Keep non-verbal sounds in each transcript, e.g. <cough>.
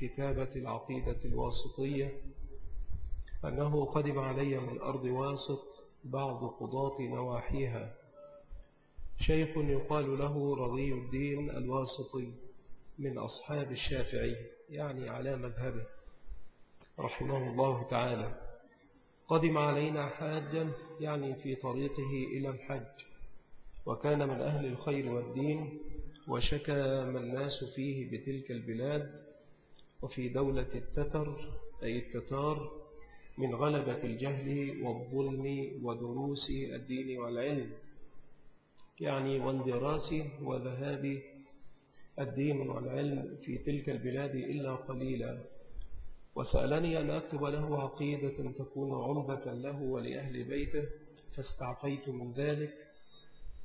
كتابة العقيدة الواسطية أنه قدم علي من أرض واسط بعض قضاة نواحيها. شيخ يقال له رضي الدين الواسطي من أصحاب الشافعي يعني على مذهبه رحمه الله تعالى. قدم علينا حاجا يعني في طريقه إلى الحج. وكان من أهل الخير والدين وشكى ما الناس فيه بتلك البلاد وفي دولة التتر أي التتار من غلبة الجهل والظلم ودروس الدين والعلم. يعني واندراس وذهاب الدين والعلم في تلك البلاد إلا قليلا. وسألني أن أكتب له عقيدة تكون عمدة له ولأهل بيته فاستعفيت من ذلك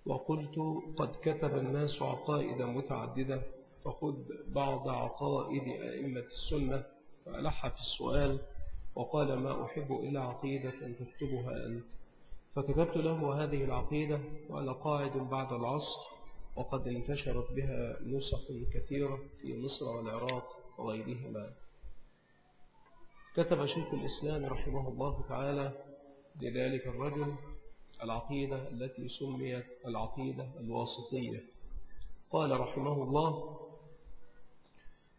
وقلت قد كتب الناس عقائد متعددة. فخذ بعض عقائد أئمة السنة فألح في السؤال وقال ما أحب إلا عقيدة أن تكتبها أنت. فكتبت له هذه العقيدة وأنا قاعد بعد العصر وقد انتشرت بها نسخ كثيرة في مصر والعراق وغيرهما. كتب شيخ الإسلام رحمه الله تعالى لذلك الرجل العقيدة التي سميت العقيدة الواسطية. قال رحمه الله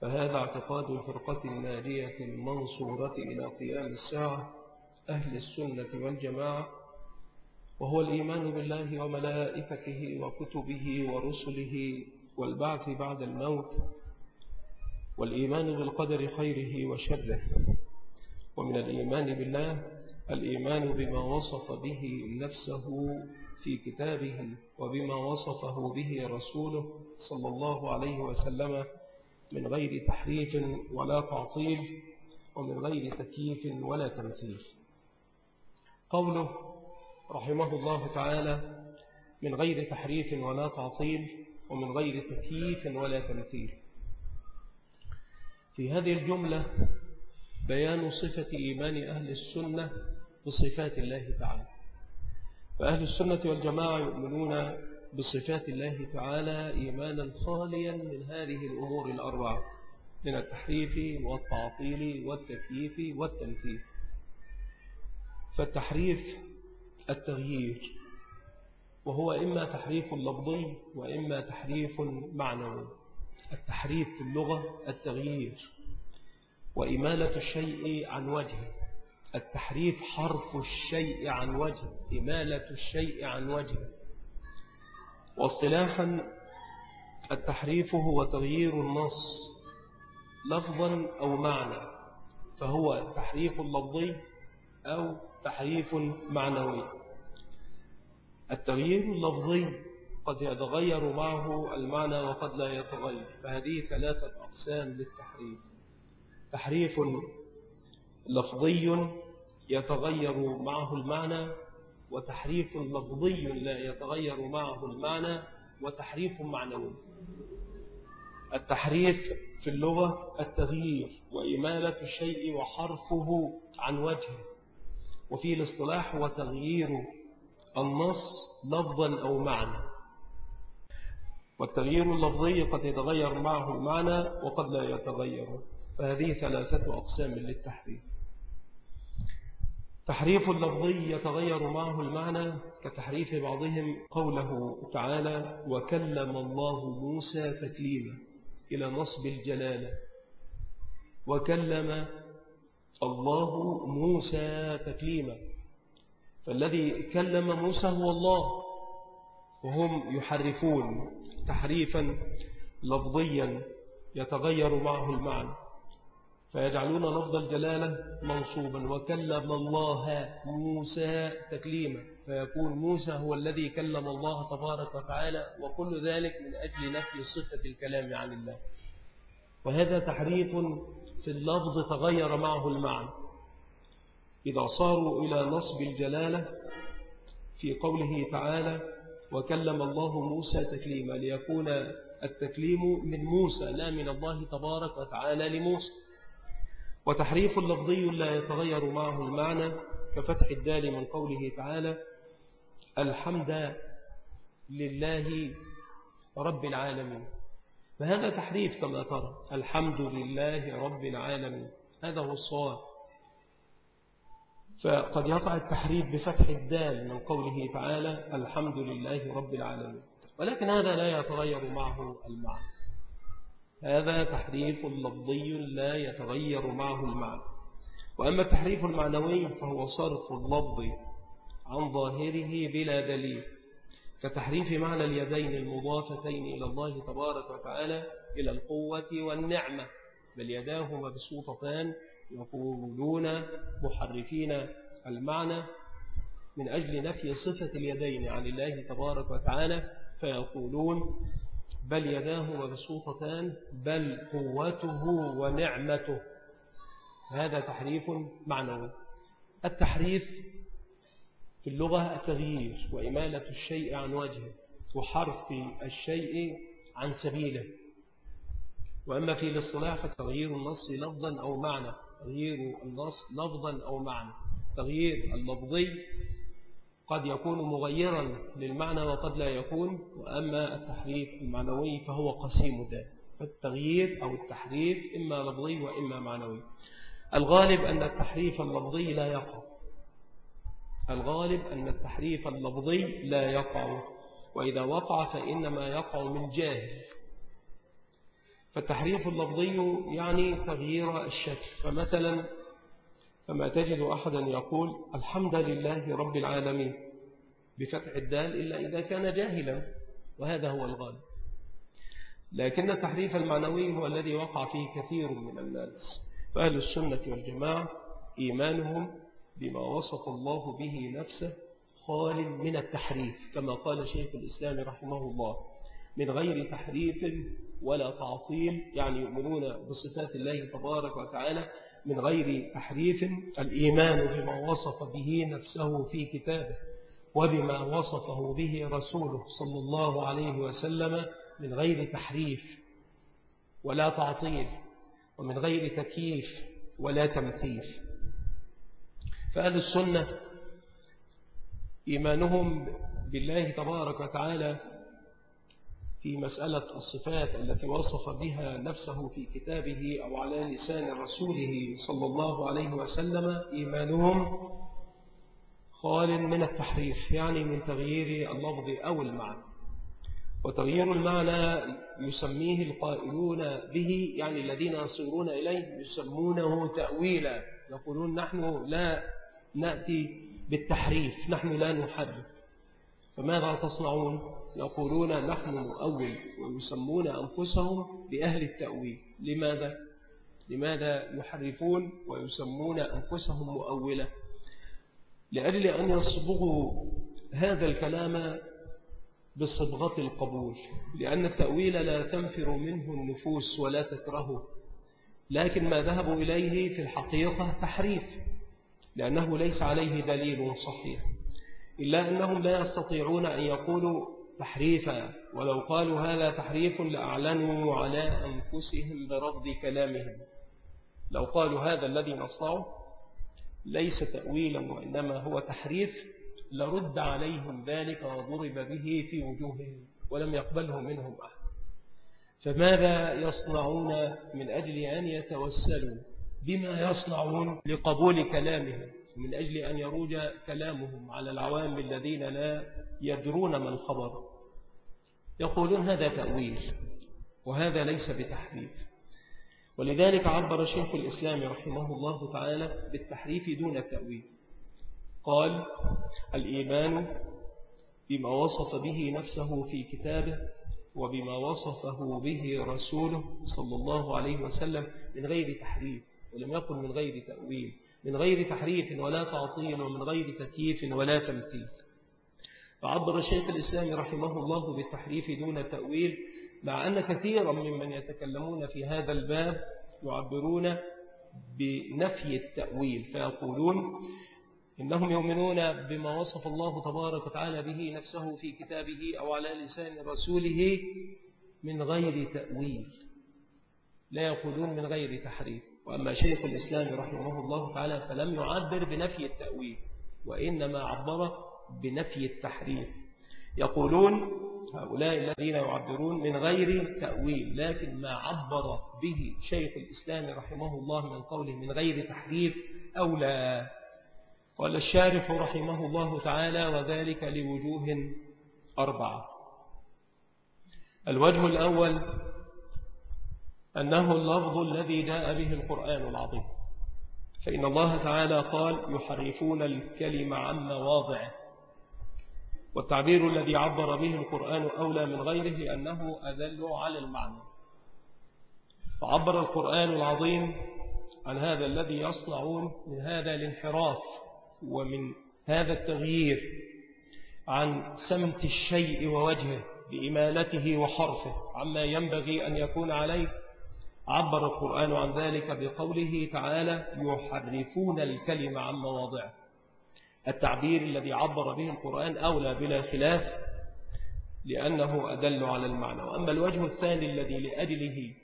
فهذا اعتقاد الفرقة الناجية المنصورة إلى قيام الساعة أهل السنة والجماعة وهو الإيمان بالله وملائكته وكتبه ورسله والبعث بعد الموت والإيمان بالقدر خيره وشره. ومن الإيمان بالله الإيمان بما وصف به نفسه في كتابه وبما وصفه به رسوله صلى الله عليه وسلم من غير تحريف ولا تعطيل ومن غير تكييف ولا تمثيل. قوله رحمه الله تعالى من غير تحريف ولا تعطيل ومن غير تكييف ولا تمثيل في هذه الجملة بيان صفة إيمان أهل السنة بصفات الله تعالى. فأهل السنة والجماعة يؤمنون بصفات الله تعالى إيمانا خاليا من هذه الأمور الأربعة من التحريف والتعطيل والتكييف والتمثيل. فالتحريف التغيير وهو إما تحريف لفظي وإما تحريف معنوي. التحريف في اللغة التغيير وإمالة الشيء عن وجهه التحريف حرف الشيء عن وجه إمالة الشيء عن وجهه واصطلاحا التحريف هو تغيير النص لفظا أو معنى فهو تحريف لفظي أو تحريف معنوي. التغيير اللفظي قد يتغير معه المعنى وقد لا يتغير فهذه ثلاثة أقسام للتحريف. تحريف لفظي يتغير معه المعنى وتحريف لفظي لا يتغير معه المعنى وتحريف معنوي. التحريف في اللغة التغيير وإمالة الشيء وحرفه عن وجهه. وفي الاصطلاح هو تغيير النص لفظا أو معنى. والتغيير اللفظي قد يتغير معه المعنى وقد لا يتغير. فهذه ثلاثة أقسام للتحريف. تحريف اللفظي يتغير معه المعنى كتحريف بعضهم قوله تعالى وكلم الله موسى تكليما إلى نصب الجلالة. وكلم الله موسى تكليما. فالذي كلم موسى هو الله وهم يحرفون تحريفا لفظيا يتغير معه المعنى. فيجعلون لفظ الجلالة منصوبا. وكلم الله موسى تكليما. فيكون موسى هو الذي كلم الله تبارك وتعالى وكل ذلك من أجل نفي صفة الكلام عن الله. وهذا تحريف في اللفظ تغير معه المعنى. إذا صاروا إلى نصب الجلالة في قوله تعالى وكلم الله موسى تكليما. ليكون التكليم من موسى لا من الله تبارك وتعالى لموسى. وتحريف لفظي لا يتغير معه المعنى كفتح الدال من قوله تعالى الحمد لله رب العالمين. فهذا تحريف كما ترى الحمد لله رب العالمين. هذا هو الصواب. فقد يقع التحريف بفتح الدال من قوله تعالى الحمد لله رب العالمين. ولكن هذا لا يتغير معه المعنى. هذا تحريف لفظي لا يتغير معه المعنى. وأما التحريف المعنوي فهو صرف اللفظ عن ظاهره بلا دليل كتحريف معنى اليدين المضافتين إلى الله تبارك وتعالى إلى القوة والنعمة بل يداه مبسوطتان يقولون محرفين المعنى من أجل نفي صفة اليدين عن الله تبارك وتعالى فيقولون بل يداه مبسوطتان بل قوته ونعمته. هذا تحريف معنوي. التحريف في اللغة التغيير وإمالة الشيء عن وجهه وحرف الشيء عن سبيله. وأما في الاصطلاح فتغيير النص لفظا أو معنى. تغيير النص لفظا أو معنى. تغيير اللفظي قد يكون مغيرا للمعنى وقد لا يكون وأما التحريف المعنوي فهو قسيم ذلك فالتغيير أو التحريف إما لفظي وإما معنوي. الغالب أن التحريف اللفظي لا يقع. الغالب أن التحريف اللفظي لا يقع وإذا وقع فإنما يقع من جاهل. فالتحريف اللفظي يعني تغيير الشكل. فمثلا فما تجد أحدا يقول الحمد لله رب العالمين بفتح الدال إلا إذا كان جاهلا وهذا هو الغالب. لكن التحريف المعنوي هو الذي وقع فيه كثير من الناس فأهل السنة والجماعة إيمانهم بما وصف الله به نفسه خال من التحريف كما قال شيخ الإسلام رحمه الله من غير تحريف ولا تعطيل يعني يؤمنون بصفات الله تبارك وتعالى من غير تحريف الإيمان بما وصف به نفسه في كتابه وبما وصفه به رسوله صلى الله عليه وسلم من غير تحريف ولا تعطيل ومن غير تكييف ولا تمثيل. فأهل السنة إيمانهم بالله تبارك وتعالى في مسألة الصفات التي وصف بها نفسه في كتابه أو على لسان رسوله صلى الله عليه وسلم إيمانهم خال من التحريف يعني من تغيير اللفظ أو المعنى. وتغيير المعنى يسميه القائلون به يعني الذين يصيرون إليه يسمونه تأويلا. يقولون نحن لا نأتي بالتحريف نحن لا نحرف. فماذا تصنعون؟ يقولون نحن نؤول ويسمون أنفسهم بأهل التأويل. لماذا؟ لماذا يحرفون ويسمون أنفسهم مؤولة؟ لأجل أن يصبغوا هذا الكلام بصبغة القبول. لأن التأويل لا تنفر منه النفوس ولا تكرهه. لكن ما ذهبوا إليه في الحقيقة تحريف لأنه ليس عليه دليل صحيح. إلا أنهم لا يستطيعون أن يقولوا تحريفا ولو قالوا هذا تحريف لأعلنوا على أنفسهم برفض كلامهم. لو قالوا هذا الذي نصنعه ليس تأويلا وإنما هو تحريف لرد عليهم ذلك وضرب به في وجوههم ولم يقبله منهم أحد. فماذا يصنعون من أجل أن يتوسلوا؟ بما يصنعون لقبول كلامهم. من أجل أن يروج كلامهم على العوام الذين لا يدرون ما الخبر. يقولون هذا تأويل وهذا ليس بتحريف. ولذلك عبر شيخ الإسلام رحمه الله تعالى بالتحريف دون التأويل. قال الإيمان بما وصف به نفسه في كتابه وبما وصفه به رسوله صلى الله عليه وسلم من غير تحريف ولم يقل من غير تأويل. من غير تحريف ولا تعطيل ومن غير تكييف ولا تمثيل. فعبر الشيخ الإسلام رحمه الله بالتحريف دون تأويل مع أن كثيرا ممن يتكلمون في هذا الباب يعبرون بنفي التأويل فيقولون إنهم يؤمنون بما وصف الله تبارك وتعالى به نفسه في كتابه أو على لسان رسوله من غير تأويل. لا يقولون من غير تحريف. وأما شيخ الإسلام رحمه الله تعالى فلم يعبر بنفي التأويل وإنما عبر بنفي التحريف. يقولون هؤلاء الذين يعبرون من غير تأويل لكن ما عبر به شيخ الإسلام رحمه الله من قوله من غير تحريف أو لا قال الشارح رحمه الله تعالى وذلك لوجوه أربعة. الوجه الأول أنه اللفظ الذي جاء به القرآن العظيم. فإن الله تعالى قال يحرفون الكلم عن مواضعه. والتعبير الذي عبر به القرآن أولى من غيره لأنه أدل على المعنى. فعبر القرآن العظيم عن هذا الذي يصنعون من هذا الانحراف ومن هذا التغيير عن سمت الشيء ووجهه بإمالته وحرفه. عما ينبغي أن يكون عليه عبر القرآن عن ذلك بقوله تعالى يحرفون الكلمة عن مواضعه. التعبير الذي عبر به القرآن أولى بلا خلاف لأنه أدل على المعنى. وأما الوجه الثاني الذي لأجله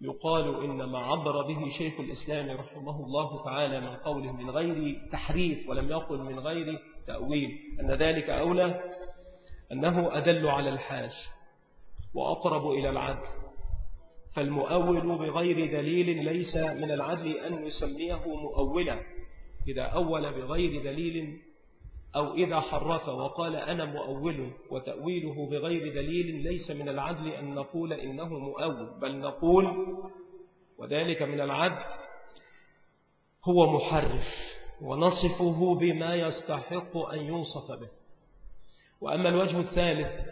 يقال إن ما عبر به شيخ الإسلام رحمه الله تعالى من قوله من غير تحريف ولم يقل من غير تأويل أن ذلك أولى أنه أدل على الحاج وأقرب إلى العدل. فالمؤول بغير دليل ليس من العدل أن يسميه مؤولا. إذا أول بغير دليل أو إذا حرف وقال أنا مؤول وتأويله بغير دليل ليس من العدل أن نقول إنه مؤول بل نقول وذلك من العدل هو محرف ونصفه بما يستحق أن يوصف به. وأما الوجه الثالث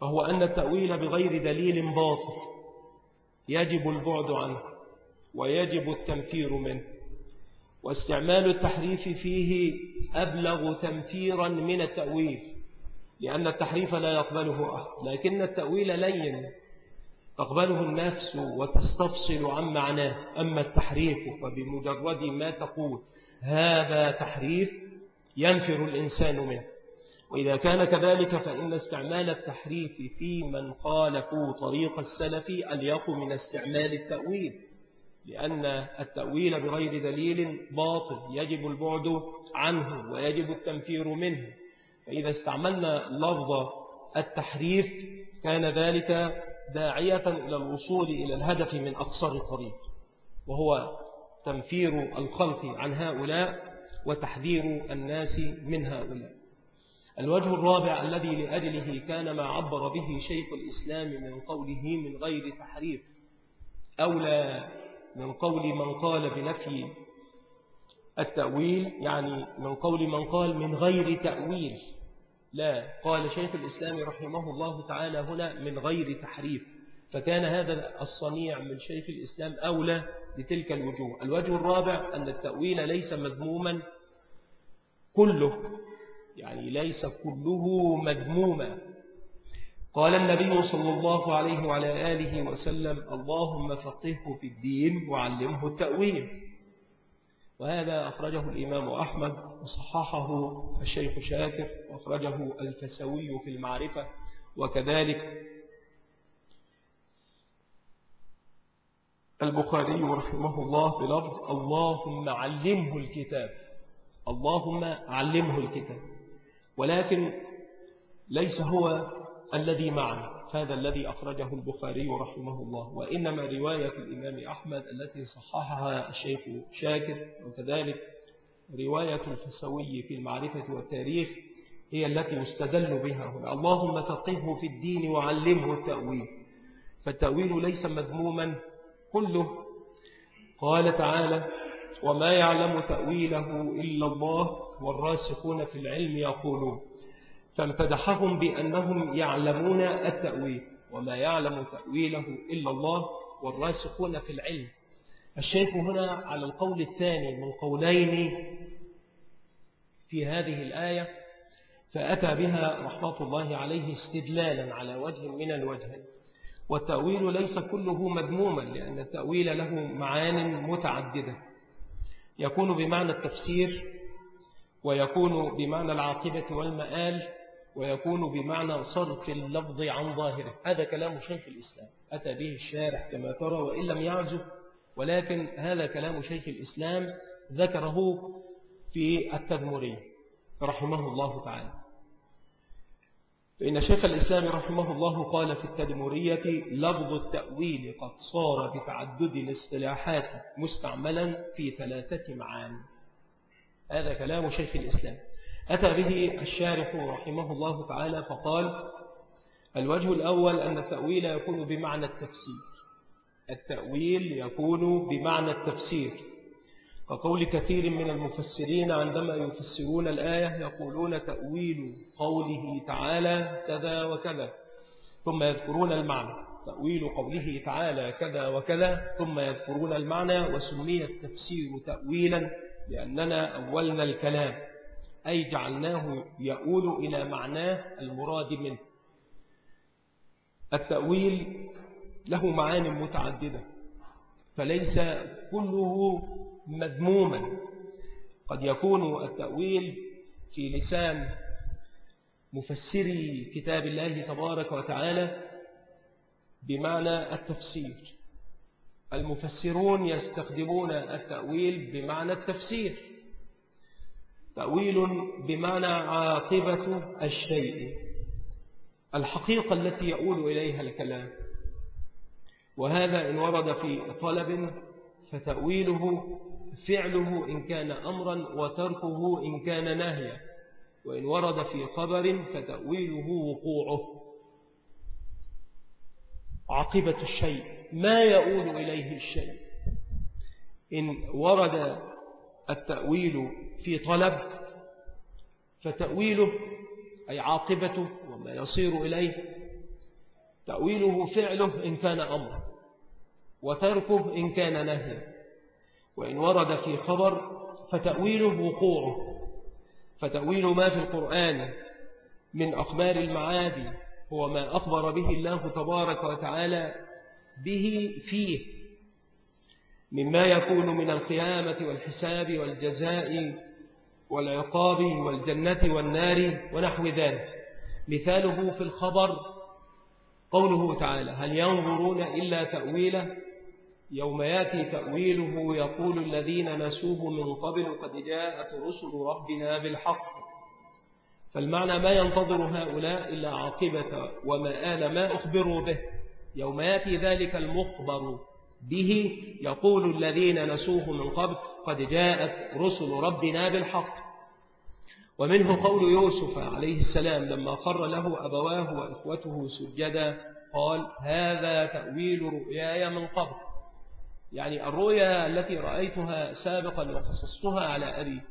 فهو أن التأويل بغير دليل باطل. يجب البعد عنه ويجب التنفير منه واستعمال التحريف فيه أبلغ تنفيرا من التأويل لأن التحريف لا يقبله أحد لكن التأويل لين تقبله النفس وتستفصل عن معناه. أما التحريف فبمجرد ما تقول هذا تحريف ينفر الإنسان منه. وإذا كان كذلك فإن استعمال التحريف في من خالفوا طريق السلف أليق من استعمال التأويل لأن التأويل بغير دليل باطل يجب البعد عنه ويجب التنفير منه. فإذا استعملنا لفظ التحريف كان ذلك داعية إلى الوصول إلى الهدف من أقصر طريق وهو تنفير الخلق عن هؤلاء وتحذير الناس من هؤلاء. الوجه الرابع الذي لأجله كان ما عبر به شيخ الإسلام من قوله من غير تحريف أولى من قول من قال بنفي التأويل يعني من قول من قال من غير تأويل. لا قال شيخ الإسلام رحمه الله تعالى هنا من غير تحريف. فكان هذا الصنيع من شيخ الإسلام أولى لتلك الوجوه. الوجه الرابع أن التأويل ليس مذموما كله. يعني ليس كله مذموما. قال النبي صلى الله عليه وعلى آله وسلم اللهم فقهه في الدين وعلمه التأويل. وهذا أخرجه الإمام أحمد وصححه الشيخ شاكر وأخرجه الفسوي في المعرفة وكذلك البخاري رحمه الله بلفظ اللهم علمه الكتاب. اللهم علمه الكتاب. ولكن ليس هو الذي معنا هذا الذي أخرجه البخاري رحمه الله وإنما رواية الإمام أحمد التي صححها الشيخ شاكر وكذلك رواية الفسوي في المعرفة والتاريخ هي التي يستدل بها هنا. اللهم تقه في الدين وعلمه التأويل. فالتأويل ليس مذموما كله. قال تعالى وما يعلم تأويله إلا الله والراسخون في العلم يقولون فامتدحهم بأنهم يعلمون التأويل وما يعلم تأويله إلا الله والراسخون في العلم. الشيخ هنا على القول الثاني من قولين في هذه الآية فأتى بها رحمة الله عليه استدلالا على وجه من الوجهين والتأويل ليس كله مذموما لأن التأويل له معان متعددة. يكون بمعنى التفسير ويكون بمعنى العاقبة والمآل ويكون بمعنى صرف اللفظ عن ظاهره. هذا كلام شيخ الإسلام. أتى به الشارح كما ترى وإن لم يعزف ولكن هذا كلام شيخ الإسلام ذكره في التدمري رحمه الله تعالى. فإن شيخ الإسلام رحمه الله قال في التدمرية لفظ التأويل قد صار بتعدد الاصطلاحات مستعملا في ثلاثة معاني. هذا كلام شيخ الإسلام. أتى به الشارح رحمه الله تعالى فقال الوجه الأول أن التأويل يكون بمعنى التفسير. التأويل يكون بمعنى التفسير. فقول كثير من المفسرين عندما يفسرون الآية يقولون تأويل قوله تعالى كذا وكذا ثم يذكرون المعنى. تأويل قوله تعالى كذا وكذا ثم يذكرون المعنى وسمي التفسير تأويلا. لأننا أولنا الكلام أي جعلناه يؤول إلى معناه المراد منه. التأويل له معاني متعددة فليس كله مذموما. قد يكون التأويل في لسان مفسري كتاب الله تبارك وتعالى بمعنى التفسير. المفسرون يستخدمون التأويل بمعنى التفسير. تأويل بمعنى عاقبة الشيء. الحقيقة التي يؤول إليها الكلام. وهذا إن ورد في طلب فتأويله فعله إن كان أمرا وتركه إن كان نهيا. وإن ورد في خبر فتأويله وقوعه. عاقبة الشيء. ما يؤول إليه الشيء. إن ورد التأويل في طلب فتأويله أي عاقبته وما يصير إليه تأويله فعله إن كان أمر وتركه إن كان نهي وإن ورد في خبر فتأويله وقوعه. فتأويل ما في القرآن من أخبار المعادي هو ما أخبر به الله تبارك وتعالى به فيه مما يكون من القيامة والحساب والجزاء والعقاب والجنة والنار ونحو ذلك. مثاله في الخبر قوله تعالى هل ينظرون إلا تأويله؟ يوم يأتي تأويله يقول الذين نسوه من قبل قد جاءت رسل ربنا بالحق. فالمعنى ما ينتظر هؤلاء إلا عاقبة ومآل ما أخبروا به. يوم يأتي ذلك المخبر به يقول الذين نسوه من قبل قد جاءت رسل ربنا بالحق. ومنه قول يوسف عليه السلام لما قر له أبواه وإخوته سجدا قال هذا تأويل رؤياي من قبل. يعني الرؤيا التي رأيتها سابقا وقصصتها على أبي.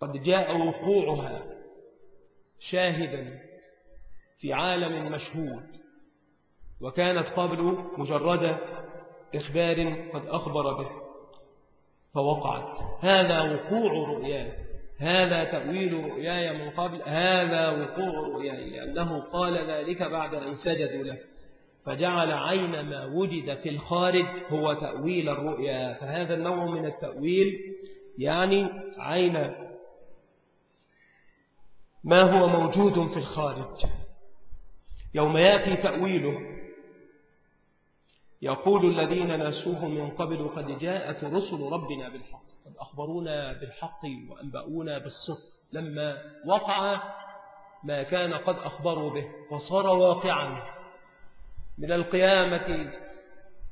قد جاء وقوعها شاهدا في عالم مشهود وكانت قبل مجرد إخبار قد أخبر به فوقعت. هذا وقوع رؤياي هذا تأويل رؤياي من قبل هذا وقوع رؤياي لأنه قال ذلك بعد أن سجدوا له. فجعل عين ما وجد في الخارج هو تأويل الرؤيا. فهذا النوع من التأويل يعني عين ما هو موجود في الخارج. يوم يأتي تأويله. يقول الذين نسوه من قبل قد جاءت رسل ربنا بالحق قد أخبرونا بالحق وأنبأونا بالصدق لما وقع ما كان قد أخبروا به فصار واقعا من القيامة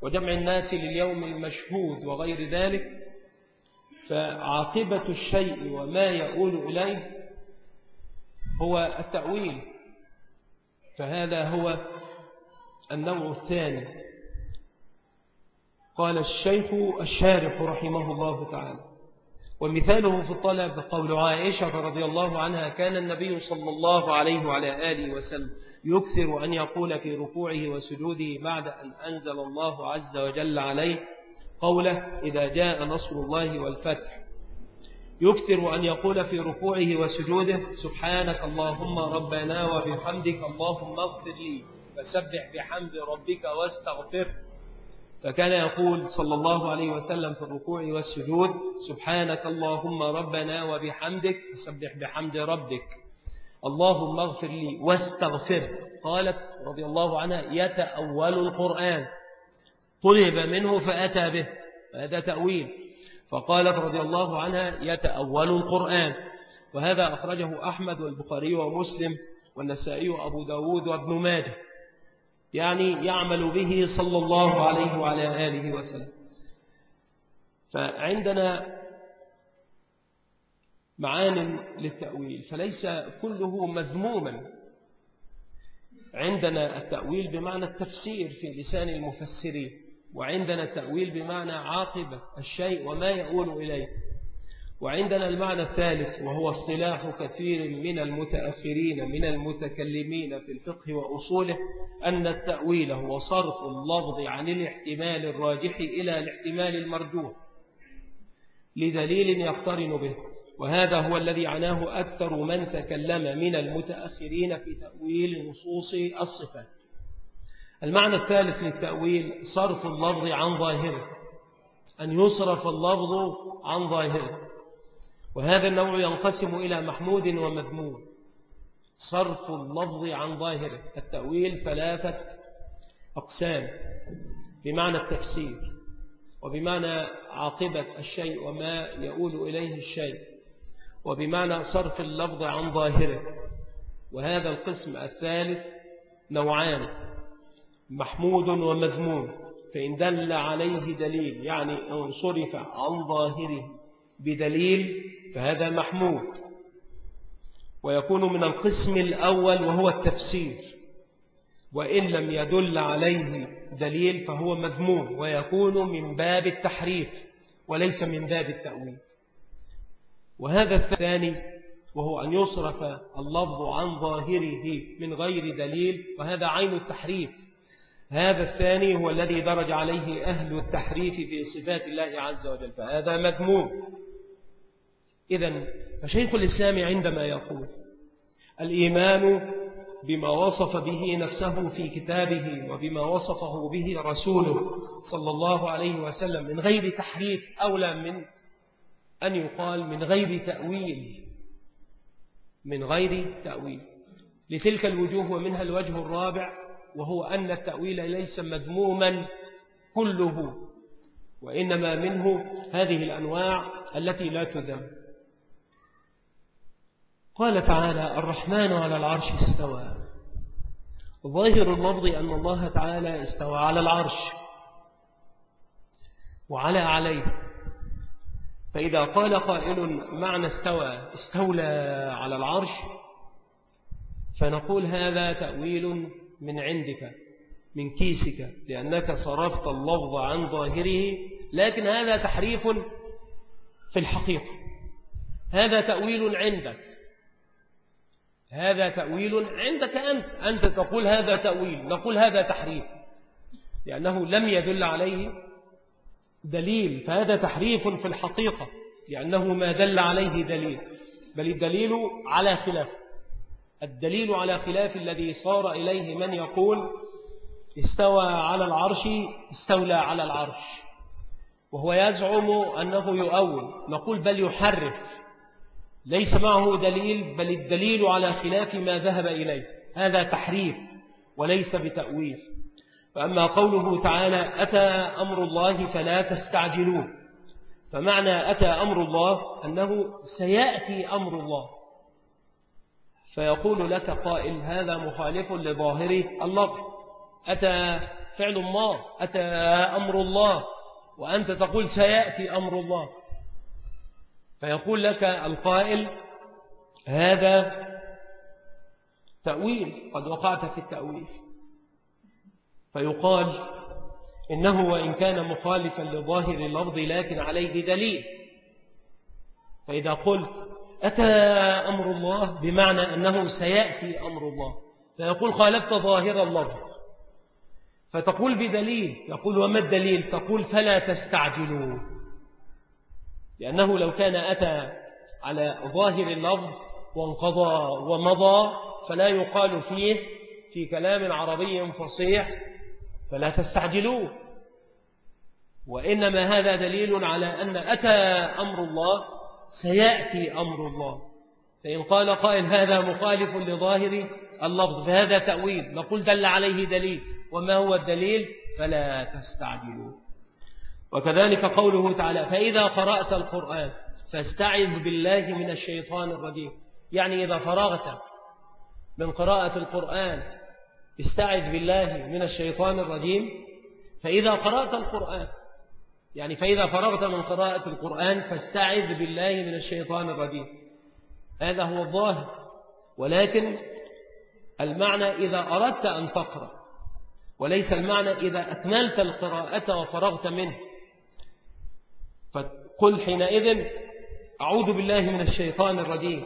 وجمع الناس لليوم المشهود وغير ذلك. فعاقبة الشيء وما يقول إليه هو التأويل. فهذا هو النوع الثاني. قال الشيخ الشارح رحمه الله تعالى ومثاله في الطلب قول عائشة رضي الله عنها كان النبي صلى الله عليه وعلى آله وسلم يكثر أن يقول في ركوعه وسجوده بعد أن أنزل الله عز وجل عليه قوله إذا جاء نصر الله والفتح. يكثر أن يقول في ركوعه وسجوده سبحانك اللهم ربنا وبحمدك اللهم اغفر لي فسبح بحمد ربك واستغفر فكان يقول صلى الله عليه وسلم في الركوع والسجود سبحانك اللهم ربنا وبحمدك فسبح بحمد ربك. اللهم اغفر لي واستغفر. قالت رضي الله عنها يتأول القرآن. طلب منه فأتى به. هذا تأويل. فقالت رضي الله عنها يتأول القرآن. وهذا أخرجه أحمد والبخاري ومسلم والنسائي وأبو داود وابن ماجه. يعني يعمل به صلى الله عليه وعلى آله وسلم. فعندنا معان للتأويل فليس كله مذموما. عندنا التأويل بمعنى التفسير في لسان المفسرين. وعندنا التأويل بمعنى عاقبة الشيء وما يؤول إليه. وعندنا المعنى الثالث وهو اصطلاح كثير من المتأخرين من المتكلمين في الفقه وأصوله أن التأويل هو صرف اللفظ عن الاحتمال الراجح إلى الاحتمال المرجوح لدليل يقترن به. وهذا هو الذي عناه أكثر من تكلم من المتأخرين في تأويل نصوص الصفات. المعنى الثالث للتأويل صرف اللفظ عن ظاهره أن يصرف اللفظ عن ظاهره. وهذا النوع ينقسم إلى محمود ومذموم. صرف اللفظ عن ظاهره التأويل ثلاثة أقسام بمعنى التفسير وبمعنى عاقبة الشيء وما يؤول إليه الشيء وبمعنى صرف اللفظ عن ظاهره. وهذا القسم الثالث نوعان. محمود ومذموم فإن دل عليه دليل يعني أن صرف عن ظاهره بدليل فهذا محمود. ويكون من القسم الأول وهو التفسير. وإن لم يدل عليه دليل فهو مذموم ويكون من باب التحريف وليس من باب التأويل. وهذا الثاني وهو أن يصرف اللفظ عن ظاهره من غير دليل وهذا عين التحريف. هذا الثاني هو الذي درج عليه أهل التحريف في صفات الله عز وجل فهذا مذموم. إذا فشيخ الإسلام عندما يقول الإيمان بما وصف به نفسه في كتابه وبما وصفه به رسوله صلى الله عليه وسلم من غير تحريف أولى من أن يقال من غير تأويل. من غير تأويل. لتلك الوجوه ومنها الوجه الرابع وهو أن التأويل ليس مذموما كله وإنما منه هذه الأنواع التي لا تذم. قال تعالى الرحمن على العرش استوى. ظاهر اللفظ أن الله تعالى استوى على العرش وعلى عليه. فإذا قال قائل معنى استوى استولى على العرش فنقول هذا تأويل من عندك من كيسك لأنك صرفت اللفظ عن ظاهره لكن هذا تحريف في الحقيقة. هذا تأويل عندك. هذا تأويل عندك أنت. أنت تقول هذا تأويل نقول هذا تحريف. لأنه لم يدل عليه دليل فهذا تحريف في الحقيقة لأنه ما دل عليه دليل. بل الدليل على خلافه الدليل على خلاف الذي صار إليه من يقول استوى على العرش استولى على العرش. وهو يزعم أنه يؤول نقول بل يحرف. ليس معه دليل بل الدليل على خلاف ما ذهب إليه. هذا تحريف وليس بتأويل. فأما قوله تعالى أتى أمر الله فلا تستعجلوه. فمعنى أتى أمر الله أنه سيأتي أمر الله. فيقول لك قائل هذا مخالف لظاهر اللفظ أتى فعل الله أتى أمر الله وأنت تقول سيأتي أمر الله. فيقول لك القائل هذا تأويل قد وقعت في التأويل. فيقال إنه وإن كان مخالفا لظاهر اللفظ لكن عليه دليل. فإذا قلت أتى أمر الله بمعنى أنه سيأتي أمر الله. فيقول خالفت ظاهر اللفظ فتقول بدليل. يقول وما الدليل؟ تقول فلا تستعجلوا. لأنه لو كان أتى على ظاهر اللفظ وانقضى ومضى فلا يقال فيه في كلام عربي فصيح. فلا تستعجلوه وإنما هذا دليل على أن أتى أمر الله سيأتي أمر الله. فإن قال قائل هذا مخالف لظاهر اللفظ فهذا تأويل. نقول دل عليه دليل. وما هو الدليل؟ فلا تستعجلوا. وكذلك قوله تعالى فإذا قرأت القرآن فاستعذ بالله من الشيطان الرجيم. يعني إذا فرغت من قراءة القرآن استعذ بالله من الشيطان الرجيم. فإذا قرأت القرآن يعني فإذا فرغت من قراءة القرآن فاستعذ بالله من الشيطان الرجيم. هذا هو الظاهر. ولكن المعنى إذا أردت أن تقرأ وليس المعنى إذا أكملت القراءة وفرغت منه. فقل حينئذ أعوذ بالله من الشيطان الرجيم.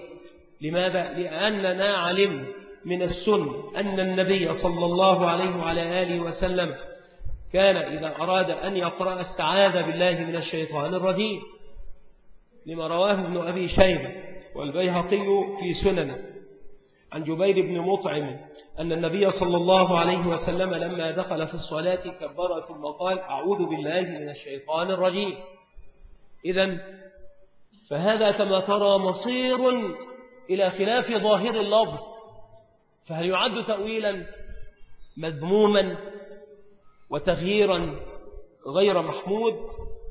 لماذا؟ لأننا علم من السن أن النبي صلى الله عليه وعلى آله وسلم كان إذا أراد أن يقرأ استعاذ بالله من الشيطان الرجيم لما رواه ابن أبي شيبة والبيهقي في سننه. عن جبير بن مطعم أن النبي صلى الله عليه وسلم لما دخل في الصلاة كبر ثم قال أعوذ بالله من الشيطان الرجيم. إذا فهذا كما ترى مصير إلى خلاف ظاهر اللفظ. فهل يعد تأويلا مذموما وتغييرا غير محمود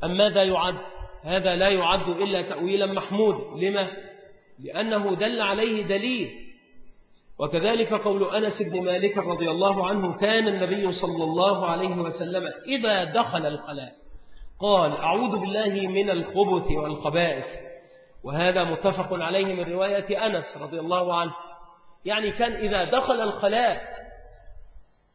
أم ماذا يعد؟ هذا لا يعد إلا تأويلا محمود. لما؟ لأنه دل عليه دليل. وكذلك قول أنس بن مالك رضي الله عنه كان النبي صلى الله عليه وسلم إذا دخل الخلاء قال أعوذ بالله من الخبث والخبائث. وهذا متفق عليه من رواية أنس رضي الله عنه. يعني كان إذا دخل الخلاء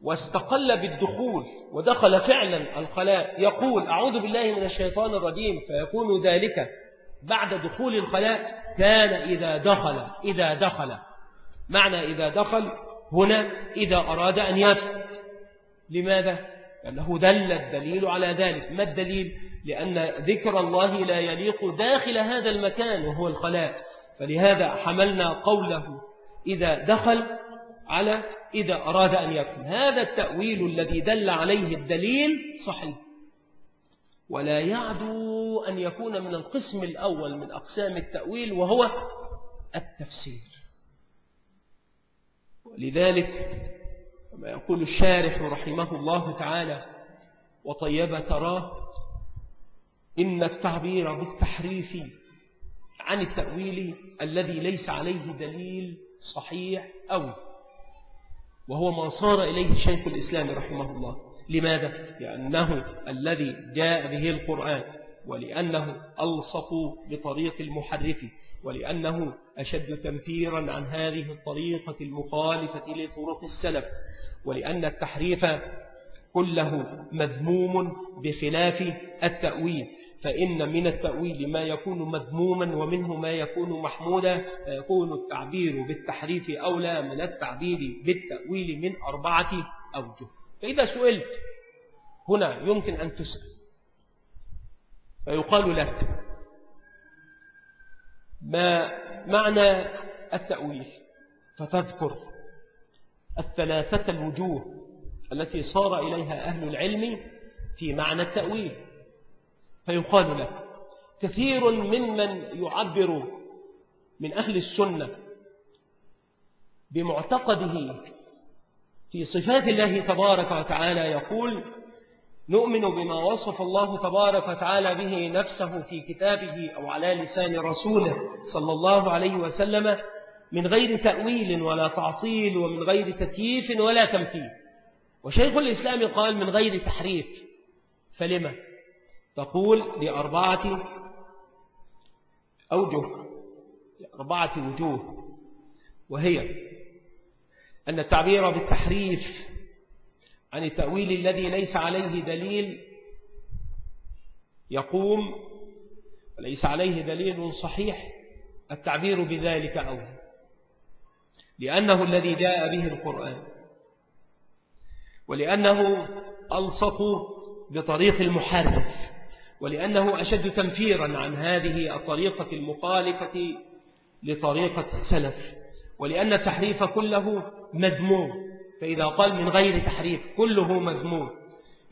واستقل بالدخول ودخل فعلا الخلاء يقول أعوذ بالله من الشيطان الرجيم فيكون ذلك بعد دخول الخلاء. كان إذا دخل إذا دخل. معنى إذا دخل هنا إذا أراد أن يدخل. لماذا؟ لأنه دل الدليل على ذلك. ما الدليل؟ لأن ذكر الله لا يليق داخل هذا المكان وهو الخلاء. فلهذا حملنا قوله إذا دخل على إذا أراد أن يدخل هذا التأويل الذي دل عليه الدليل صحيح. ولا يعدو أن يكون من القسم الأول من أقسام التأويل وهو التفسير. لذلك كما يقول الشارح رحمه الله تعالى وطيب تراه إن التعبير بالتحريف عن التأويل الذي ليس عليه دليل صحيح أو وهو ما صار إليه شيخ الإسلام رحمه الله لماذا؟ لأنه الذي جاء به القرآن ولأنه ألصق بطريق المحرف ولأنه أشد تنفيرا عن هذه الطريقة المخالفة لطرق السلف ولأن التحريف كله مذموم بخلاف التأويل فإن من التأويل ما يكون مذموما ومنه ما يكون محمودا فيكون التعبير بالتحريف أولى من التعبير بالتأويل من أربعة أوجه. فإذا سئلت هنا يمكن أن تسأل. فيقال لك ما معنى التأويل؟ فتذكر الثلاثة الوجوه التي صار إليها أهل العلم في معنى التأويل. فيقال له كثير ممن يعبر من أهل السنة بمعتقده في صفات الله تبارك وتعالى يقول نؤمن بما وصف الله تبارك وتعالى به نفسه في كتابه أو على لسان رسوله صلى الله عليه وسلم من غير تأويل ولا تعطيل ومن غير تكييف ولا تمثيل وشيخ الإسلام قال من غير تحريف فلما؟ تقول لأربعة أوجه أربعة وجوه وهي أن التعبير بالتحريف عن التأويل الذي ليس عليه دليل يقوم وليس عليه دليل صحيح التعبير بذلك أول لأنه الذي جاء به القرآن ولأنه ألصق بطريق المحرف. ولأنه أشد تنفيرا عن هذه الطريقة المخالفة لطريقة السلف ولأن التحريف كله مذموم فإذا قال من غير تحريف كله مذموم.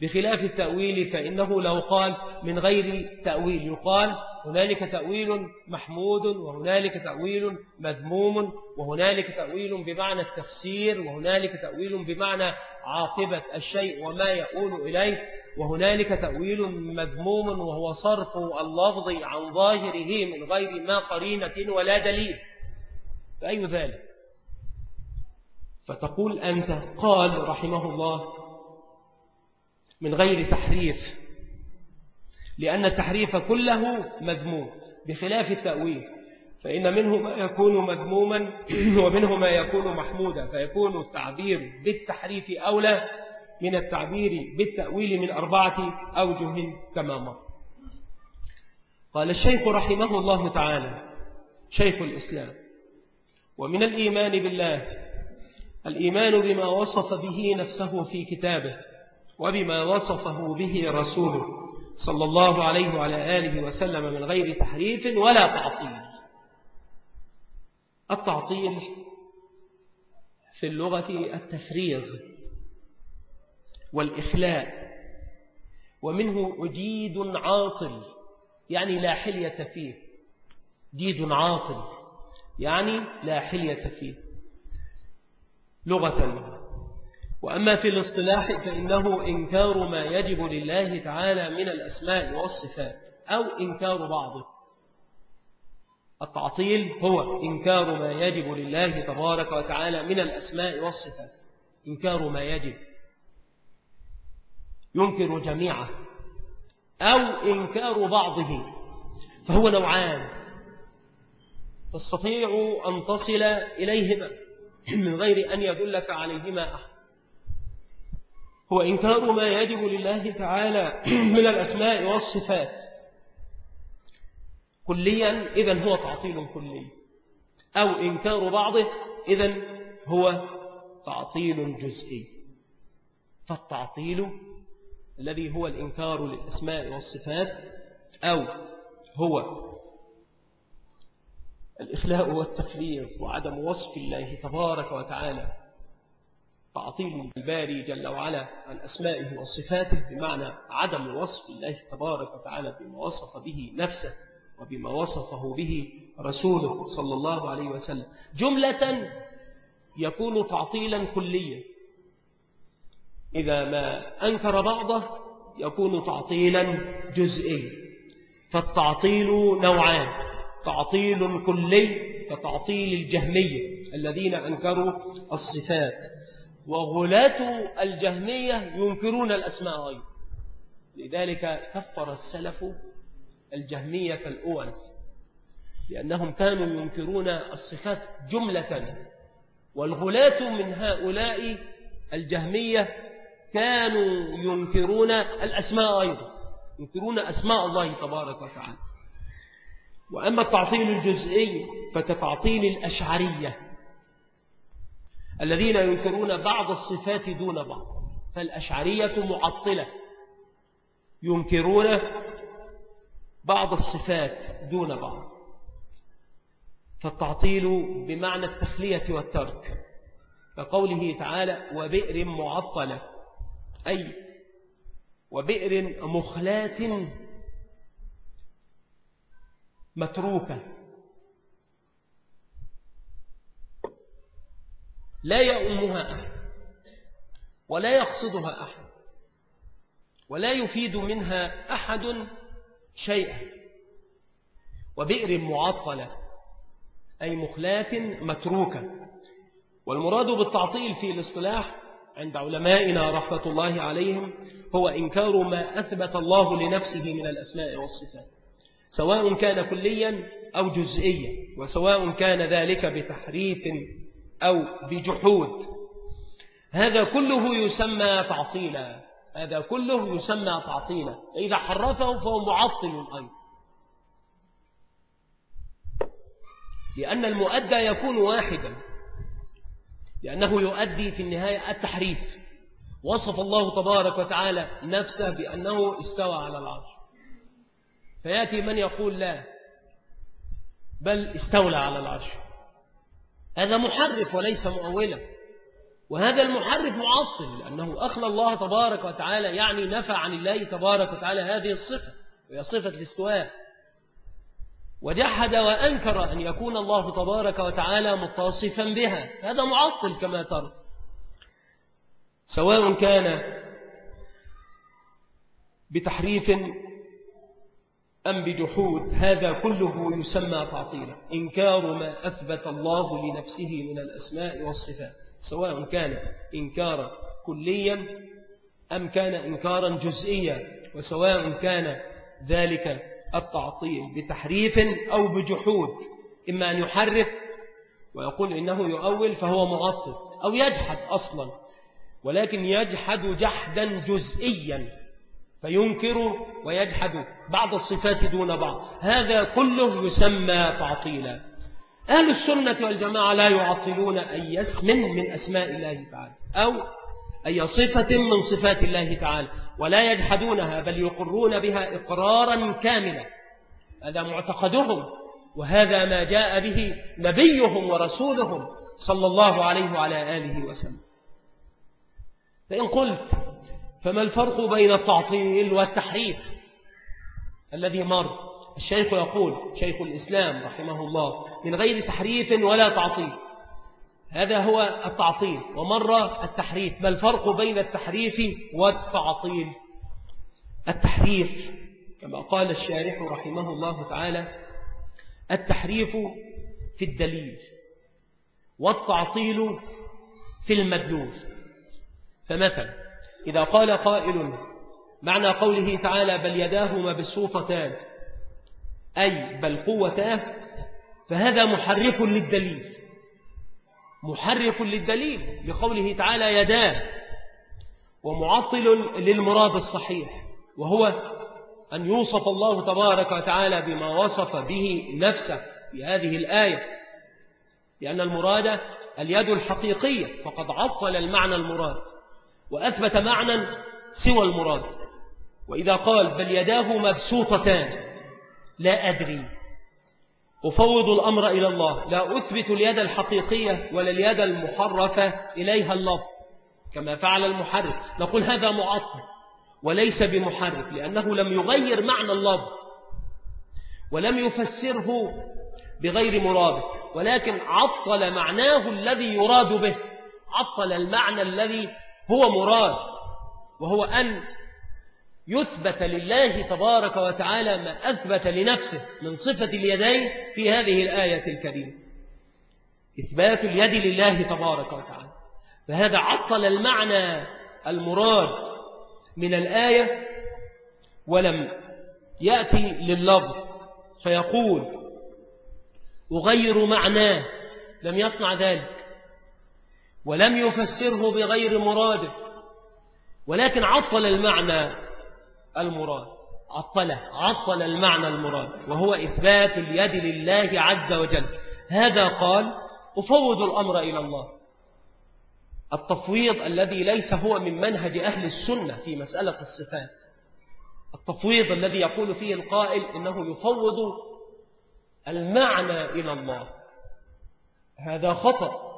بخلاف التأويل فإنه لو قال من غير تأويل يقال هنالك تأويل محمود وهنالك تأويل مذموم وهنالك تأويل بمعنى التفسير وهنالك تأويل بمعنى عاقبة الشيء وما يقول إليه وهنالك تأويل مذموم وهو صرف اللفظ عن ظاهره من غير ما قرينة ولا دليل. فأي ذلك؟ فتقول أنت قال رحمه الله من غير تحريف لأن التحريف كله مذموم بخلاف التأويل. فإن منه ما يكون مذموما <clears throat> ومنه ما يكون محمودا فيكون التعبير بالتحريف أولى من التعبير بالتأويل من أربعة أوجه كما مر. قال الشيخ رحمه الله تعالى شيخ الإسلام ومن الإيمان بالله الإيمان بما وصف به نفسه في كتابه وبما وصفه به رسوله. صلى الله عليه وعلى آله وسلم من غير تحريف ولا تعطيل. التعطيل في اللغة التفريغ والإخلاء ومنه أجيد عاطل يعني لا حلية فيه. جيد عاطل يعني لا حلية فيه. لغة وأما في الاصطلاح فإنه إنكار ما يجب لله تعالى من الأسماء والصفات أو إنكار بعضه. التعطيل هو إنكار ما يجب لله تبارك وتعالى من الأسماء والصفات. إنكار ما يجب. ينكر جميعه أو إنكار بعضه. فهو نوعان. تستطيع أن تصل إليهما من غير أن يدلك عليهما أحد. هو إنكار ما يجب لله تعالى <clears throat> من الأسماء والصفات. كليا إذن هو تعطيل كلي. أو إنكار بعضه إذن هو تعطيل جزئي. فالتعطيل الذي هو الإنكار للأسماء والصفات أو هو الإخلاء والتفريق وعدم وصف الله تبارك وتعالى. تعطيل الباري جل وعلا عن أسمائه وصفاته بمعنى عدم وصف الله تبارك وتعالى بما وصف به نفسه وبما وصفه به رسوله صلى الله عليه وسلم. جملة يكون تعطيلا كليا. إذا ما أنكر بعضه يكون تعطيلا جزئيا. فالتعطيل نوعان تعطيل كلي كتعطيل الجهمية الذين أنكروا الصفات. وغلاة الجهمية ينكرون الأسماء أيضا. لذلك كفر السلف الجهمية الأول لأنهم كانوا ينكرون الصفات جملة والغلاة من هؤلاء الجهمية كانوا ينكرون الأسماء أيضا ينكرون أسماء الله تبارك وتعالى. وأما التعطيل الجزئي فتعطيل الأشعرية. الذين ينكرون بعض الصفات دون بعض. فالأشعرية معطلة. ينكرون بعض الصفات دون بعض. فالتعطيل بمعنى التخلية والترك. كقوله تعالى وبئر معطلة. أي وبئر مخلات متروكة. لا يؤمها أحد ولا يقصدها أحد ولا يفيد منها أحد شيئا. وبئر معطلة أي مخلاة متروكة. والمراد بالتعطيل في الاصطلاح عند علمائنا رحمة الله عليهم هو إنكار ما أثبت الله لنفسه من الأسماء والصفات سواء كان كليا أو جزئيا وسواء كان ذلك بتحريف أو بجحود. هذا كله يسمى تعطيلا. هذا كله يسمى تعطيلا. إذا حرفه فهو معطل أيضا. لأن المؤدى يكون واحدا. لأنه يؤدي في النهاية التحريف. وصف الله تبارك وتعالى نفسه بأنه استوى على العرش. فيأتي من يقول لا بل استولى على العرش. هذا محرف وليس مؤولا. وهذا المحرف معطل لأنه أخلى الله تبارك وتعالى يعني نفى عن الله تبارك وتعالى هذه الصفة وهي صفة الاستواء. وجحد وأنكر أن يكون الله تبارك وتعالى متصفا بها. هذا معطل كما ترى. سواء كان بتحريف أم بجحود هذا كله يسمى تعطيلا. إنكار ما أثبت الله لنفسه من الأسماء والصفات سواء كان إنكارا كليا أم كان إنكارا جزئيا وسواء كان ذلك التعطيل بتحريف أو بجحود. إما أن يحرف ويقول إنه يؤول فهو معطل أو يجحد أصلا ولكن يجحد جحدا جزئيا. فينكر ويجحد بعض الصفات دون بعض. هذا كله يسمى تعطيلا. أهل السنة والجماعة لا يعطلون أي اسم من أسماء الله تعالى أو أي صفة من صفات الله تعالى ولا يجحدونها بل يقرون بها إقرارا كاملا. هذا معتقدهم وهذا ما جاء به نبيهم ورسولهم صلى الله عليه وعلى آله وسلم. فإن قلت فما الفرق بين التعطيل والتحريف الذي مر؟ الشيخ يقول شيخ الإسلام رحمه الله من غير تحريف ولا تعطيل. هذا هو التعطيل ومر التحريف. ما الفرق بين التحريف والتعطيل؟ التحريف كما قال الشارح رحمه الله تعالى التحريف في الدليل والتعطيل في المدلول. فمثلا إذا قال قائل معنى قوله تعالى بل يداه مبسوطتان أي بل قوتاه فهذا محرف للدليل. محرف للدليل لقوله تعالى يداه ومعطل للمراد الصحيح وهو أن يوصف الله تبارك وتعالى بما وصف به نفسه في هذه الآية. لأن المراد اليد الحقيقية فقد عطل المعنى المراد. وأثبت معنى سوى المراد. وإذا قال بل يداه مبسوطتان لا أدري. أفوض الأمر إلى الله. لا أثبت اليد الحقيقية ولا اليد المحرفة إليها اللفظ كما فعل المحرف نقول هذا معطل وليس بمحرف لأنه لم يغير معنى اللفظ ولم يفسره بغير مراده ولكن عطل معناه الذي يراد به. عطل المعنى الذي هو مراد وهو أن يثبت لله تبارك وتعالى ما أثبت لنفسه من صفة اليدين في هذه الآية الكريمة. إثبات اليد لله تبارك وتعالى. فهذا عطل المعنى المراد من الآية ولم يأتي لللفظ فيقول أغير معناه. لم يصنع ذلك. ولم يفسره بغير مراده ولكن عطل المعنى المراد عطله عطل المعنى المراد وهو إثبات اليد لله عز وجل. هذا قال أفوض الأمر إلى الله. التفويض الذي ليس هو من منهج أهل السنة في مسألة الصفات. التفويض الذي يقول فيه القائل إنه يفوض المعنى إلى الله. هذا خطأ.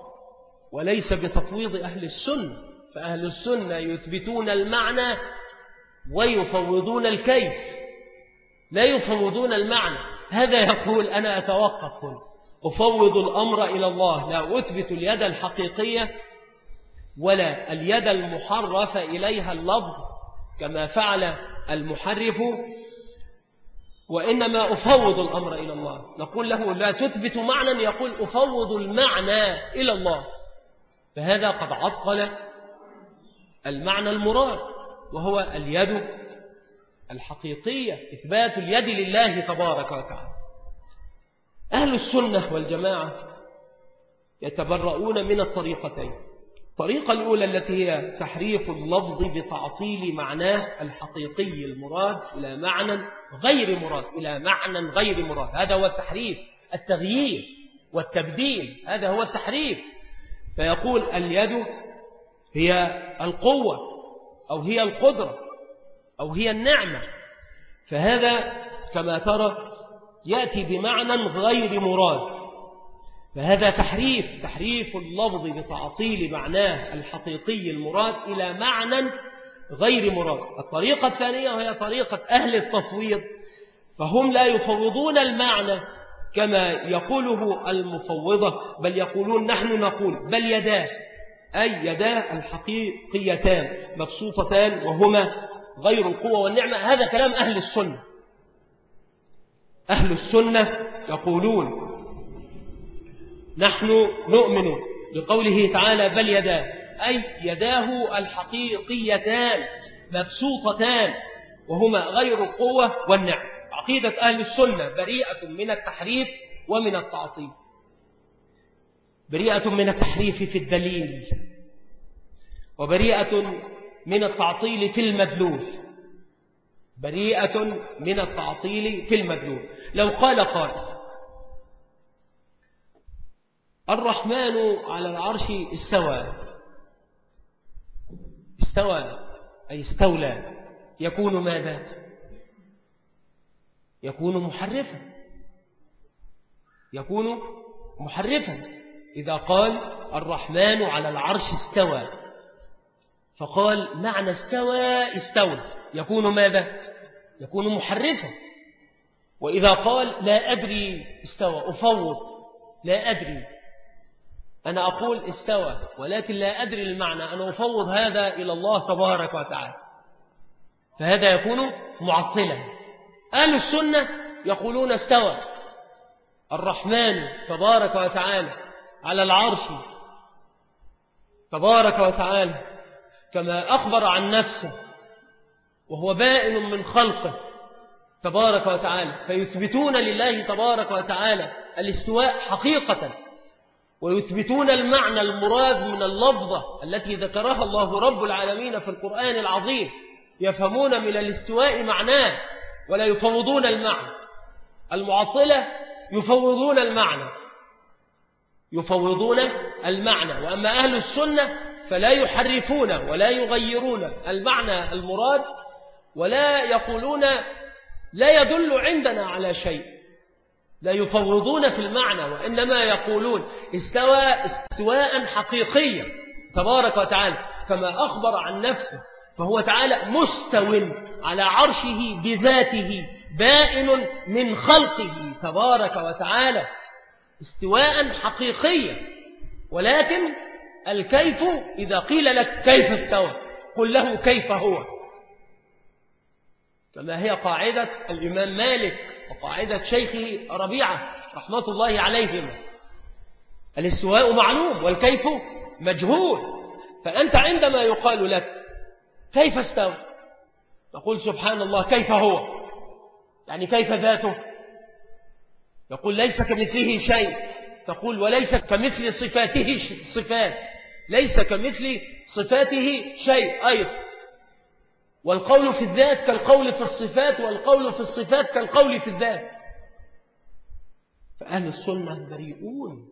وليس بتفويض أهل السنة فأهل السنة يثبتون المعنى ويفوضون الكيف. لا يفوضون المعنى. هذا يقول أنا أتوقف هنا. أفوض الأمر إلى الله. لا أثبت اليد الحقيقية ولا اليد المحرف إليها اللفظ كما فعل المحرف وإنما أفوض الأمر إلى الله. نقول له لا تثبت معنى يقول أفوض المعنى إلى الله. فهذا قد عطل المعنى المراد وهو اليد الحقيقية إثبات اليد لله تبارك وتعالى. أهل السنة والجماعة يتبرؤون من الطريقتين. الطريقة الأولى التي هي تحريف اللفظ بتعطيل معناه الحقيقي المراد إلى معنى غير مراد إلى معنى غير مراد. هذا هو التحريف التغيير والتبديل. هذا هو التحريف. فيقول اليد هي القوة أو هي القدرة أو هي النعمة. فهذا كما ترى يأتي بمعنى غير مراد. فهذا تحريف تحريف اللفظ بتعطيل معناه الحقيقي المراد إلى معنى غير مراد. الطريقة الثانية وهي طريقة أهل التفويض. فهم لا يفوضون المعنى كما يقوله المفوضة بل يقولون نحن نقول بل يداه أي يداه الحقيقيتان مبسوطتان وهما غير القوة والنعمة. هذا كلام أهل السنة. أهل السنة يقولون نحن نؤمن بقوله تعالى بل يداه أي يداه الحقيقيتان مبسوطتان وهما غير القوة والنعم عقيدة أهل السنة بريئة من التحريف ومن التعطيل. بريئة من التحريف في الدليل وبريئة من التعطيل في المدلول. بريئة من التعطيل في المدلول. لو قال قائل الرحمن على العرش استوى. استوى أي استولى. يكون ماذا؟ يكون محرفا. يكون محرفا. إذا قال الرحمن على العرش استوى. فقال معنى استوى استولى يكون ماذا؟ يكون محرفا. وإذا قال لا أدري استوى. أفوض. لا أدري. أنا أقول استوى. ولكن لا أدري المعنى. أنا أفوض هذا إلى الله تبارك وتعالى. فهذا يكون معطلا. أهل السنة يقولون استوى. الرحمن تبارك وتعالى على العرش تبارك وتعالى كما أخبر عن نفسه وهو بائن من خلقه تبارك وتعالى. فيثبتون لله تبارك وتعالى الاستواء حقيقة ويثبتون المعنى المراد من اللفظة التي ذكرها الله رب العالمين في القرآن العظيم. يفهمون من الاستواء معناه. ولا يفوضون المعنى. المعطلة يفوضون المعنى. يفوضون المعنى. وأما أهل السنة فلا يحرفون ولا يغيرون المعنى المراد ولا يقولون لا يدل عندنا على شيء. لا يفوضون في المعنى وإنما يقولون استوى استواء حقيقيا. تبارك وتعالى كما أخبر عن نفسه فهو تعالى مستو على عرشه بذاته بائن من خلقه تبارك وتعالى استواء حقيقيا. ولكن الكيف إذا قيل لك كيف استوى قل له كيف هو. كما هي قاعدة الإمام مالك وقاعدة شيخه ربيعة رحمة الله عليهما. الاستواء معلوم والكيف مجهول. فأنت عندما يقال لك كيف استوى؟ تقول سبحان الله كيف هو؟ يعني كيف ذاته؟ يقول ليس كمثله شيء. تقول وليس كمثل صفاته صفات. ليس كمثل صفاته شيء أيضا والقول في الذات كالقول في الصفات والقول في الصفات كالقول في الذات. فأهل السنة بريئون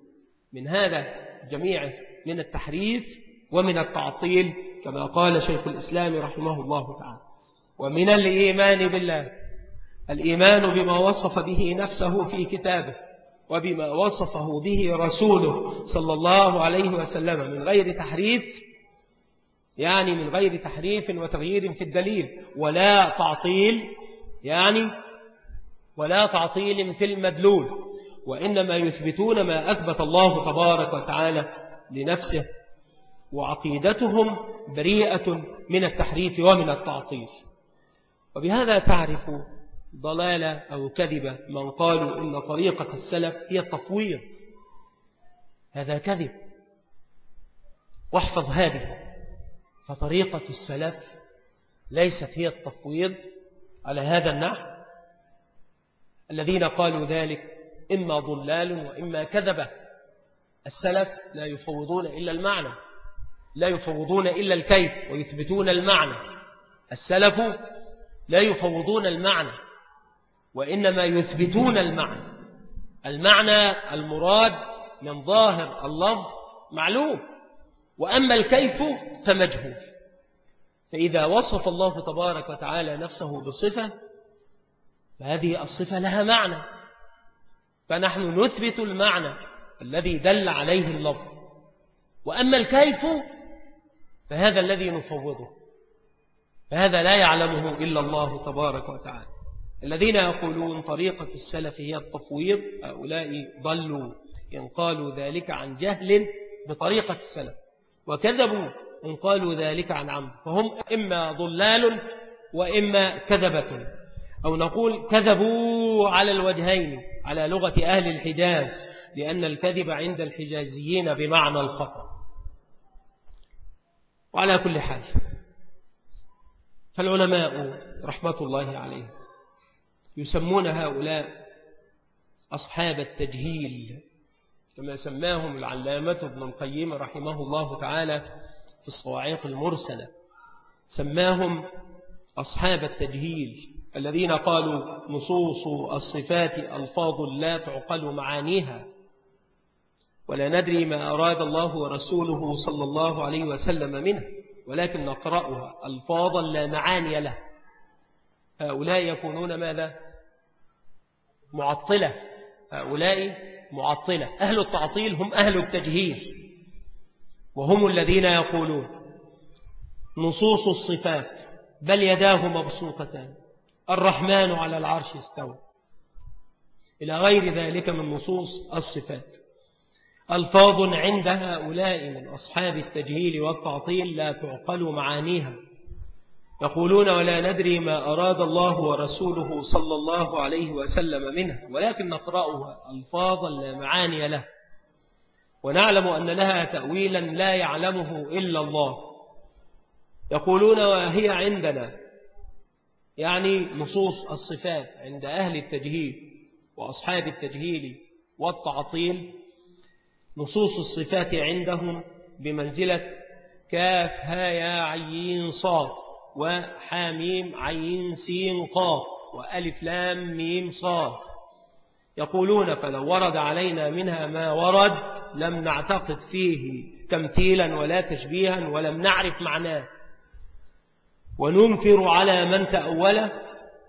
من هذا جميع من التحريف ومن التعطيل. كما قال شيخ الإسلام رحمه الله تعالى. ومن الإيمان بالله الإيمان بما وصف به نفسه في كتابه وبما وصفه به رسوله صلى الله عليه وسلم من غير تحريف يعني من غير تحريف وتغيير في الدليل ولا تعطيل يعني ولا تعطيل في المدلول وإنما يثبتون ما أثبت الله تبارك وتعالى لنفسه وعقيدتهم بريئة من التحريف ومن التعطيل. وبهذا تعرف ضلالة أو كذبة من قالوا إن طريقة السلف هي التطوير هذا كذب. واحفظ هذه. فطريقة السلف ليست هي التفويض على هذا النحو. الذين قالوا ذلك إما ضلال وإما كذبة. السلف لا يفوضون إلا المعنى. لا يفوضون إلا الكيف ويثبتون المعنى. السلف لا يفوضون المعنى وإنما يثبتون المعنى. المعنى المراد من ظاهر اللفظ معلوم وأما الكيف فمجهول. فإذا وصف الله تبارك وتعالى نفسه بصفة فهذه الصفة لها معنى. فنحن نثبت المعنى الذي دل عليه اللفظ. وأما الكيف فهذا الذي نفوضه. فهذا لا يعلمه إلا الله تبارك وتعالى. الذين يقولون طريقة السلف هي التفويض هؤلاء ضلوا إن قالوا ذلك عن جهل بطريقة السلف. وكذبوا إن قالوا ذلك عن عمد. فهم إما ضلال وإما كذبة. أو نقول كذبوا على الوجهين على لغة أهل الحجاز لأن الكذب عند الحجازيين بمعنى الخطأ. وعلى كل حال فالعلماء رحمة الله عليهم يسمون هؤلاء أصحاب التجهيل كما سماهم العلامة ابن القيم رحمه الله تعالى في الصواعق المرسلة. سماهم أصحاب التجهيل الذين قالوا نصوص الصفات ألفاظ لا تعقل معانيها ولا ندري ما أراد الله ورسوله صلى الله عليه وسلم منه ولكن نقرأها. ألفاظا لا معاني له هؤلاء يكونون ماذا؟ معطلة. هؤلاء معطلة. أهل التعطيل هم أهل التجهيل وهم الذين يقولون نصوص الصفات بل يداه مبسوطتان. الرحمن على العرش استوى. إلى غير ذلك من نصوص الصفات. ألفاظ عند هؤلاء من أصحاب التجهيل والتعطيل لا تعقل معانيها. يقولون ولا ندري ما أراد الله ورسوله صلى الله عليه وسلم منه ولكن نقرأها ألفاظا لا معاني له. ونعلم أن لها تأويلا لا يعلمه إلا الله. يقولون وهي عندنا يعني نصوص الصفات عند أهل التجهيل وأصحاب التجهيل والتعطيل نصوص الصفات عندهم بمنزلة كاف ها يا عين صاد وحاميم عين سين قاف وألف لام ميم صاد. يقولون فلو ورد علينا منها ما ورد لم نعتقد فيه تمثيلا ولا تشبيها ولم نعرف معناه. وننكر على من تأوله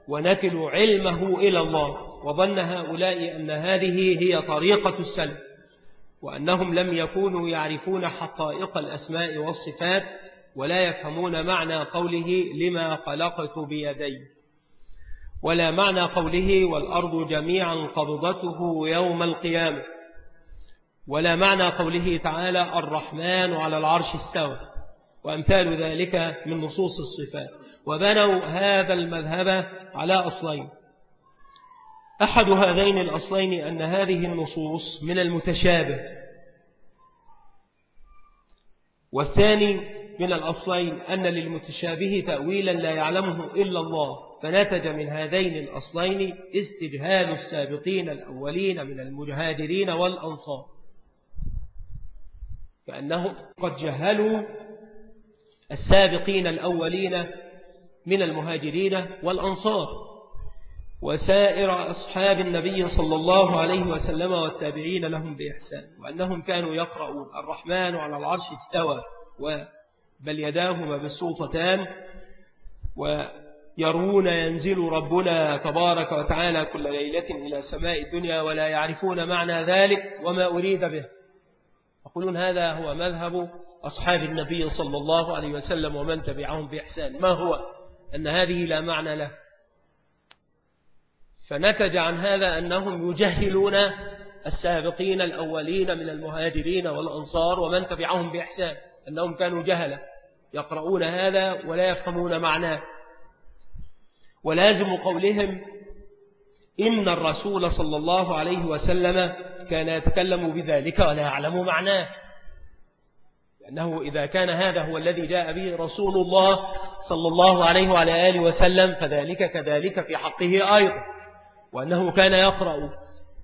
ونكل علمه إلى الله وظن هؤلاء أن هذه هي طريقة السلف وأنهم لم يكونوا يعرفون حقائق الأسماء والصفات ولا يفهمون معنى قوله لما خلقت بيدي. ولا معنى قوله والأرض جميعا قبضته يوم القيامة. ولا معنى قوله تعالى الرحمن على العرش استوى. وأمثال ذلك من نصوص الصفات. وبنوا هذا المذهب على أصلين. أحد هذين الأصلين أن هذه النصوص من المتشابه. والثاني من الأصلين أن للمتشابه تأويلا لا يعلمه إلا الله فنتج من هذين الأصلين استجهال السابقين الأولين من المجهادرين والأنصار. كأنهم قد جهلوا السابقين الأولين من المهاجرين والأنصار. وسائر أصحاب النبي صلى الله عليه وسلم والتابعين لهم بإحسان وأنهم كانوا يقرؤون الرحمن على العرش استوى بل يداهما بالسلطتان ويرون ينزل ربنا تبارك وتعالى كل ليلة إلى سماء الدنيا ولا يعرفون معنى ذلك وما أريد به. يقولون هذا هو مذهب أصحاب النبي صلى الله عليه وسلم ومن تبعهم بإحسان. ما هو؟ أن هذه لا معنى له. فنتج عن هذا أنهم يجهلون السابقين الأولين من المهاجرين والأنصار ومن تبعهم بإحسان أنهم كانوا جهلة يقرؤون هذا ولا يفهمون معناه. ولازم قولهم إن الرسول صلى الله عليه وسلم كان يتكلم بذلك ولا يعلم معناه. لأنه إذا كان هذا هو الذي جاء به رسول الله صلى الله عليه وعلى آله وسلم فذلك كذلك في حقه أيضا. وأنه كان يقرأ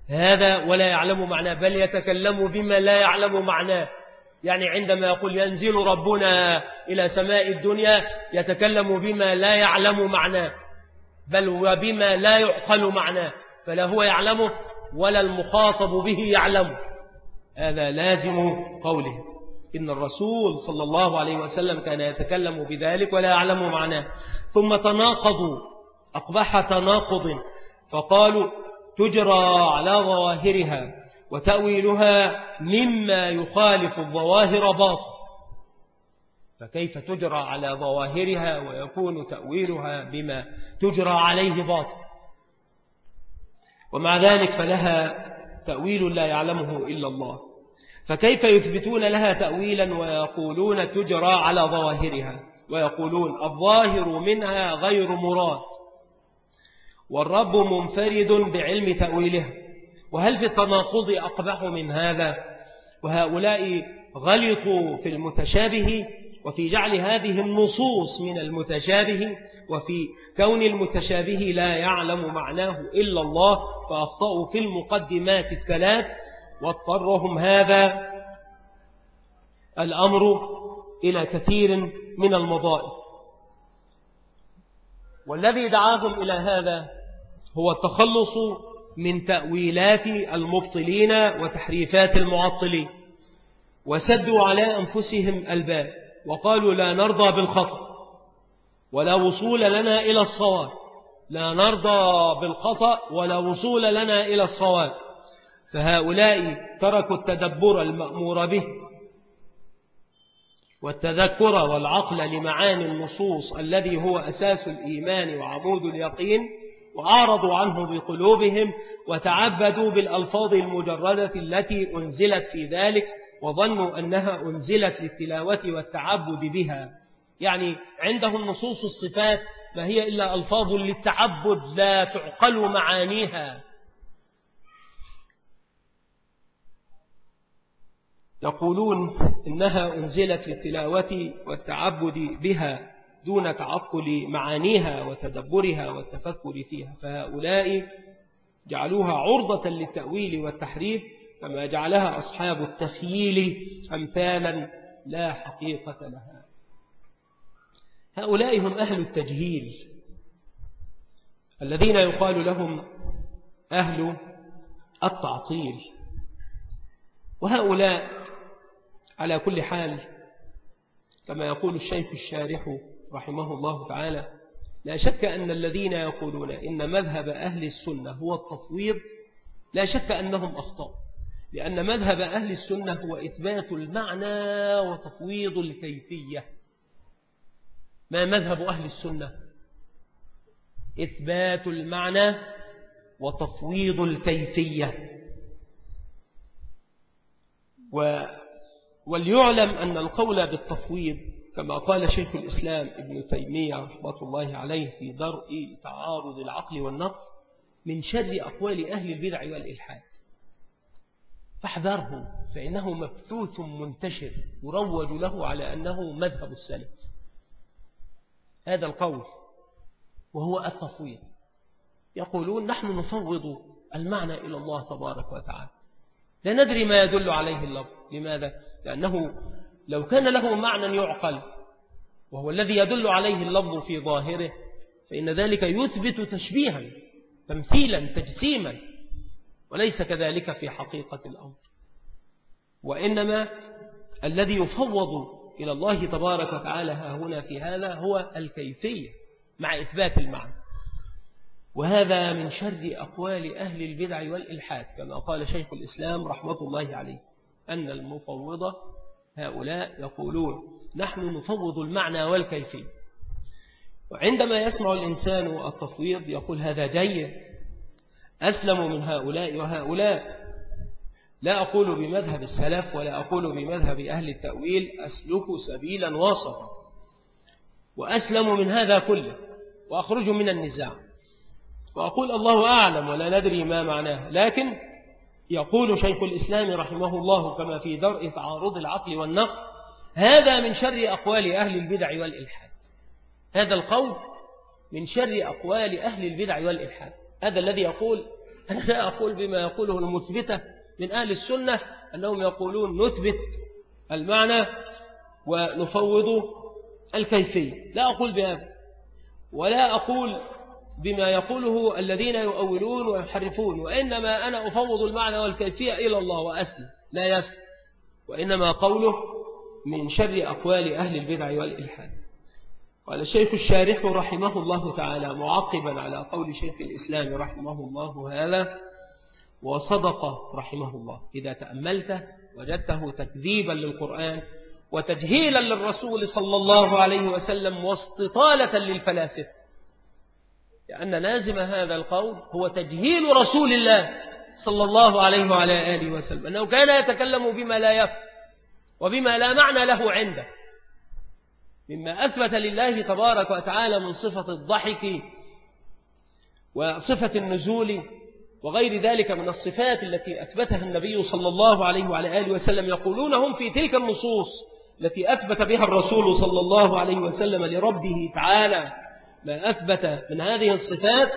هذا ولا يعلم معناه بل يتكلم بما لا يعلم معناه. يعني عندما يقول ينزل ربنا إلى سماء الدنيا يتكلم بما لا يعلم معناه بل وبما لا يعقل معناه فلا هو يعلمه ولا المخاطب به يعلمه. هذا لازم قوله. إن الرسول صلى الله عليه وسلم كان يتكلم بذلك ولا يعلم معناه. ثم تناقضوا أقبح تناقض. فقالوا تجرى على ظواهرها وتأويلها مما يخالف الظواهر باطل. فكيف تجرى على ظواهرها ويكون تأويلها بما تجرى عليه باطل؟ ومع ذلك فلها تأويل لا يعلمه إلا الله. فكيف يثبتون لها تأويلا ويقولون تجرى على ظواهرها؟ ويقولون الظاهر منها غير مراد. والرب منفرد بعلم تأويلها وهل في التناقض أقبح من هذا؟ وهؤلاء غلطوا في المتشابه وفي جعل هذه النصوص من المتشابه وفي كون المتشابه لا يعلم معناه إلا الله فأخطأوا في المقدمات الثلاث. واضطرهم هذا الأمر إلى كثير من المضائف والذي دعاهم إلى هذا هو التخلص من تأويلات المبطلين وتحريفات المعطلين وسدوا على أنفسهم الباب وقالوا لا نرضى بالخطأ ولا وصول لنا إلى الصواب لا نرضى بالخطأ ولا وصول لنا إلى الصواب فهؤلاء تركوا التدبر المأمور به والتذكر والعقل لمعاني النصوص الذي هو أساس الإيمان وعمود اليقين وأعرضوا عنه بقلوبهم وتعبدوا بالألفاظ المجردة التي أنزلت في ذلك وظنوا أنها أنزلت للتلاوة والتعبد بها. يعني عندهم نصوص الصفات ما هي إلا ألفاظ للتعبد لا تعقل معانيها. يقولون إنها أنزلت للتلاوة والتعبد بها. دون تعقل معانيها وتدبرها والتفكر فيها. فهؤلاء جعلوها عرضة للتأويل والتحريف كما جعلها أصحاب التخييل أمثالا لا حقيقة لها. هؤلاء هم أهل التجهيل الذين يقال لهم أهل التعطيل. وهؤلاء على كل حال كما يقول الشيخ الشارح رحمه الله تعالى لا شك أن الذين يقولون إن مذهب أهل السنة هو التفويض لا شك أنهم أخطأ لأن مذهب أهل السنة هو إثبات المعنى وتفويض الكيفية. ما مذهب أهل السنة؟ إثبات المعنى وتفويض الكيفية. و وليعلم أن القول بالتفويض كما قال شيخ الإسلام ابن تيمية رحمة الله عليه في درء تعارض العقل والنقل من شر أقوال أهل البدع والإلحاد. فاحذره فإنه مبثوث منتشر يروج له على أنه مذهب السلف. هذا القول وهو التفويض. يقولون نحن نفوض المعنى إلى الله تبارك وتعالى. لا ندري ما يدل عليه اللفظ. لماذا؟ لأنه لو كان له معنى يعقل وهو الذي يدل عليه اللفظ في ظاهره فإن ذلك يثبت تشبيها تمثيلا تجسيما وليس كذلك في حقيقة الأمر. وإنما الذي يفوض إلى الله تبارك وتعالى هنا في هذا هو الكيفية مع إثبات المعنى. وهذا من شر أقوال أهل البدع والإلحاد كما قال شيخ الإسلام رحمة الله عليه أن المفوضة هؤلاء يقولون نحن نفوض المعنى والكيفية. وعندما يسمع الإنسان التفويض يقول هذا جيد أسلم من هؤلاء وهؤلاء. لا أقول بمذهب السلف ولا أقول بمذهب أهل التأويل أسلك سبيلا وسطا. وأسلم من هذا كله وأخرج من النزاع. وأقول الله أعلم ولا ندري ما معناه لكن يقول شيخ الإسلام رحمه الله كما في درء تعارض العقل والنقل هذا من شر أقوال أهل البدع والإلحاد. هذا القول من شر أقوال أهل البدع والإلحاد. هذا الذي يقول أنا لا أقول بما يقوله المثبتة من أهل السنة أنهم يقولون نثبت المعنى ونفوض الكيفية. لا أقول بهذا ولا أقول بما يقوله الذين يؤولون ويحرفون وإنما أنا أفوض المعنى والكيفية إلى الله وأسلم لا يسلم. وإنما قوله من شر أقوال أهل البدع والإلحاد. قال الشيخ الشارح رحمه الله تعالى معقبا على قول شيخ الإسلام رحمه الله هذا وصدق رحمه الله إذا تأملته وجدته تكذيبا للقرآن وتجهيلا للرسول صلى الله عليه وسلم واستطالة للفلاسفة لأن لازم هذا القول هو تجهيل رسول الله صلى الله عليه وعلى آله وسلم أنه كان يتكلم بما لا يفهم وبما لا معنى له عنده. مما أثبت لله تبارك وتعالى من صفة الضحك وصفة النزول وغير ذلك من الصفات التي أثبتها النبي صلى الله عليه وعلى آله وسلم. يقولون هم في تلك النصوص التي أثبت بها الرسول صلى الله عليه وسلم لربه تعالى. ما أثبت من هذه الصفات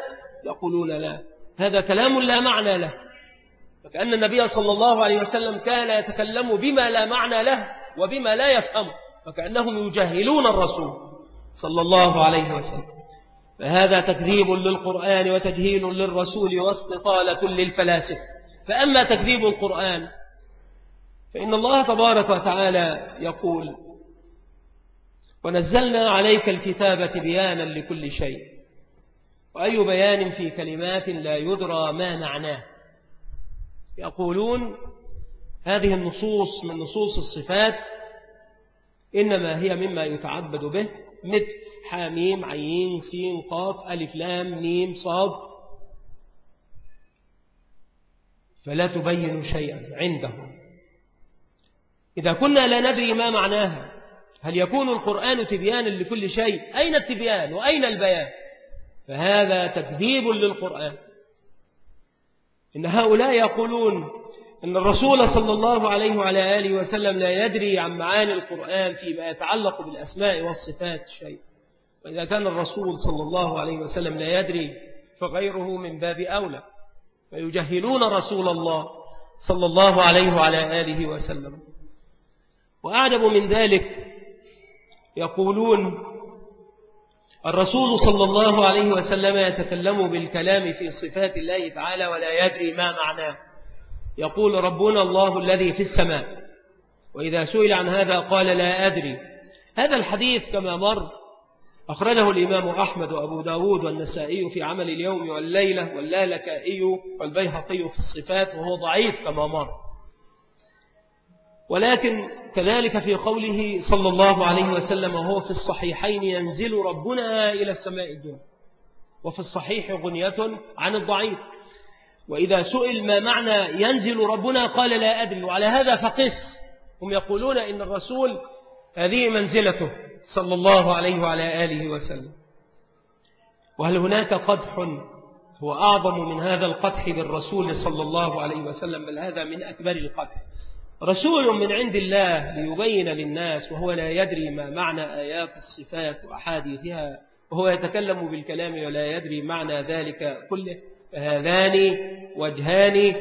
يقولون لا. هذا كلام لا معنى له. فكأن النبي صلى الله عليه وسلم كان يتكلم بما لا معنى له وبما لا يفهم فكأنهم يجهلون الرسول صلى الله عليه وسلم. فهذا تكذيب للقرآن وتجهيل للرسول واستطالة للفلاسفة. فأما تكذيب القرآن فإن الله تبارك وتعالى يقول ونزلنا عليك الكتاب بيانا لكل شيء. وأي بيان في كلمات لا يدرى ما معناه. يقولون هذه النصوص من نصوص الصفات إنما هي مما يتعبد به مثل حاميم عين سين قاف ألف لام ميم صاد. فلا تبين شيئا عندهم. إذا كنا لا ندري ما معناها هل يكون القرآن تبيانا لكل شيء؟ أين التبيان؟ وأين البيان؟ فهذا تكذيب للقرآن. إن هؤلاء يقولون أن الرسول صلى الله عليه وعلى آله وسلم لا يدري عن معاني القرآن فيما يتعلق بالأسماء والصفات شيء. وإذا كان الرسول صلى الله عليه وسلم لا يدري فغيره من باب أولى. فيجهلون رسول الله صلى الله عليه وعلى آله وسلم. وأعجب من ذلك يقولون الرسول صلى الله عليه وسلم يتكلم بالكلام في صفات الله تعالى ولا يدري ما معناه. يقول ربنا الله الذي في السماء. وإذا سئل عن هذا قال لا أدري. هذا الحديث كما مر أخرجه الإمام أحمد وأبو داود والنسائي في عمل اليوم والليلة واللالكائي والبيهقي في الصفات وهو ضعيف كما مر. ولكن كذلك في قوله صلى الله عليه وسلم وهو في الصحيحين ينزل ربنا إلى السماء الدنيا. وفي الصحيح غنية عن الضعيف. وإذا سئل ما معنى ينزل ربنا قال لا أدري وعلى هذا فقس. هم يقولون إن الرسول هذه منزلته صلى الله عليه وعلى آله وسلم. وهل هناك قدح هو أعظم من هذا القدح بالرسول صلى الله عليه وسلم بل هذا من أكبر القدح؟ رسول من عند الله ليبين للناس وهو لا يدري ما معنى آيات الصفات وأحاديثها وهو يتكلم بالكلام ولا يدري معنى ذلك كله. فهذان وجهان.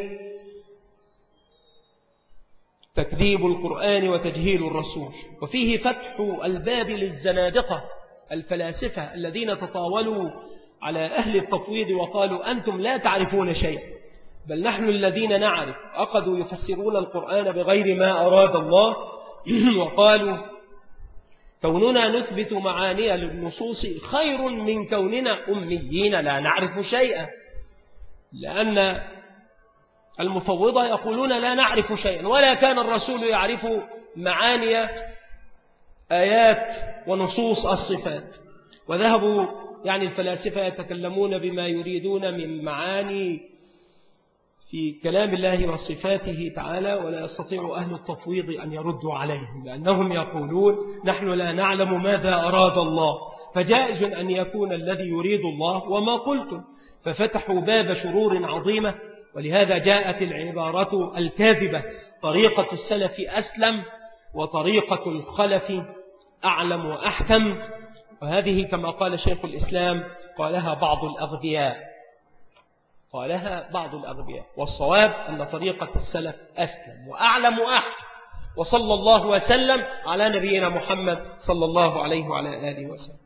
تكذيب القرآن وتجهيل الرسول. وفيه فتح الباب للزنادقة الفلاسفة الذين تطاولوا على أهل التفويض وقالوا أنتم لا تعرفون شيئا. بل نحن الذين نعرف أقدوا يفسرون القرآن بغير ما أراد الله <clears throat> وقالوا كوننا نثبت معاني للنصوص خير من كوننا أميين لا نعرف شيئا لأن المفوضة يقولون لا نعرف شيئا ولا كان الرسول يعرف معاني آيات ونصوص الصفات. وذهبوا يعني الفلاسفة يتكلمون بما يريدون من معاني في كلام الله وصفاته تعالى ولا يستطيع أهل التفويض أن يردوا عليهم لأنهم يقولون نحن لا نعلم ماذا أراد الله فجائز أن يكون الذي يريد الله وما قلتم ففتحوا باب شرور عظيمة ولهذا جاءت العبارة الكاذبة طريقة السلف أسلم وطريقة الخلف أعلم وأحكم وهذه كما قال شيخ الإسلام قالها بعض الأغبياء. قالها بعض الأغبياء. والصواب أن طريقة السلف أسلم وأعلم وأحكم. وصلى الله وسلم على نبينا محمد صلى الله عليه وعلى آله وسلم.